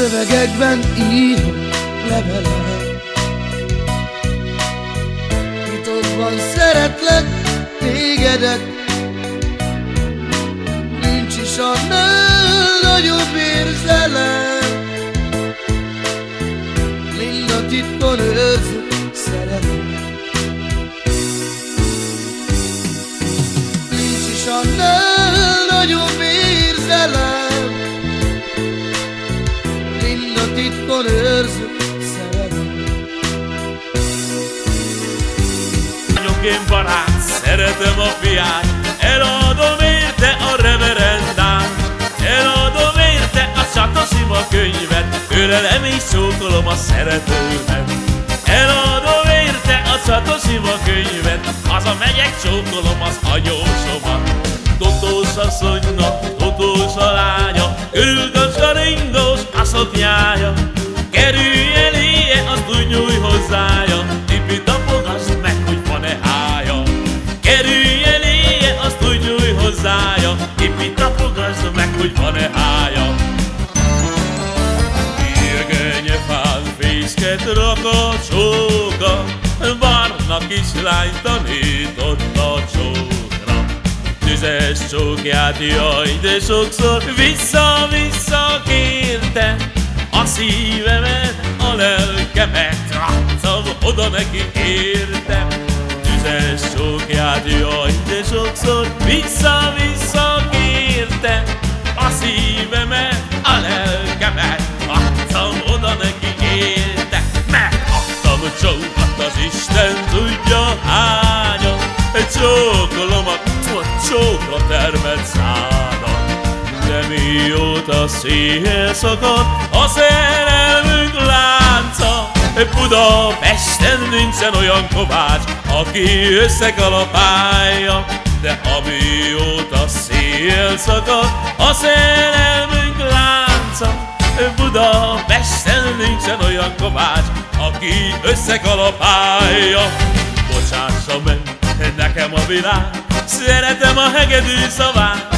Szövegekben írom levelem Titokban szeretlek tégedet Nincs is annál én barát, szeretem a fiát. Eladom érte a reverendát. Eladom érte a csataszima könyvet. Ölelem és csókolom a szeretőmet. Eladom érte a csataszima könyvet. Haza megyek, csókolom az anyósomat Totós asszonynak, totós a lánya fészket rak a csóka Barna kislány tanított a csókra Tüzes csókját, jaj, de sokszor vissza-vissza kérte A szívemet, a lelkemet Raktam oda neki érte Tüzes csókját, jaj, de sokszor vissza-vissza csókra termett szádat De mióta szél szakad a szerelmünk lánca Budapesten nincsen olyan kovács, aki összekalapálja De amióta szél szakad a szerelmünk lánca Budapesten nincsen olyan kovács, aki összekalapálja Bocsássa meg nekem a világ, szeretem a hegedű szavát.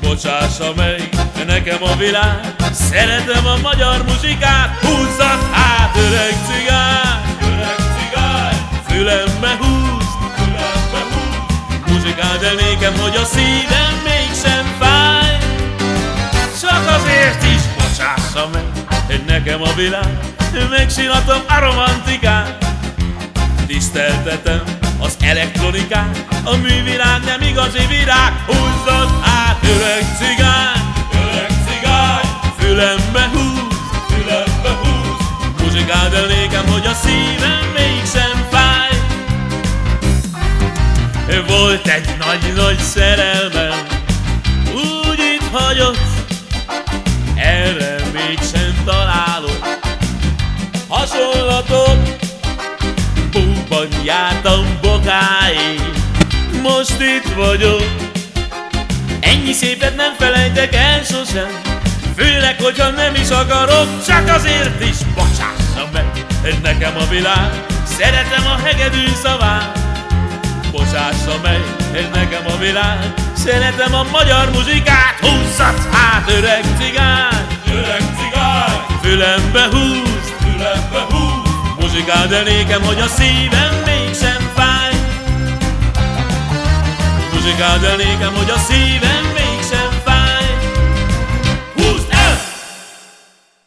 Bocsássa meg nekem a világ, szeretem a magyar muzsikát. Húzzat hát öreg cigány, öreg cigány Fülembe húzd, fülembe húzd. Muzsikáld el nékem, hogy a szívem mégsem fáj. Csak azért is bocsássa meg nekem a világ. Megcsináltam a romantikát. Tiszteltetem elektronikát A művilág nem igazi virág. Húzzad át öreg cigány Öreg cigány. Fülembe húz Fülembe húz. Muzsikáld el nékem, hogy a szívem mégsem fáj. Volt egy nagy-nagy szerelmem Úgy itt hagyott Erre mégsem találok Hasonlatot Búban jártam bokáig. Most itt vagyok. Ennyi szépet nem felejtek el sosem. Főleg, hogyha nem is akarok Csak azért is bocsássa meg Nekem a világ Szeretem a hegedű szavát. Bocsássa meg nekem a világ Szeretem a magyar muzsikát. Húzzat hát öreg cigány Öreg cigány Fülembe húz Muzsikáld el nékem, hogy a szívem mégsem fáj. Muzsikáld el nékem, hogy a szívem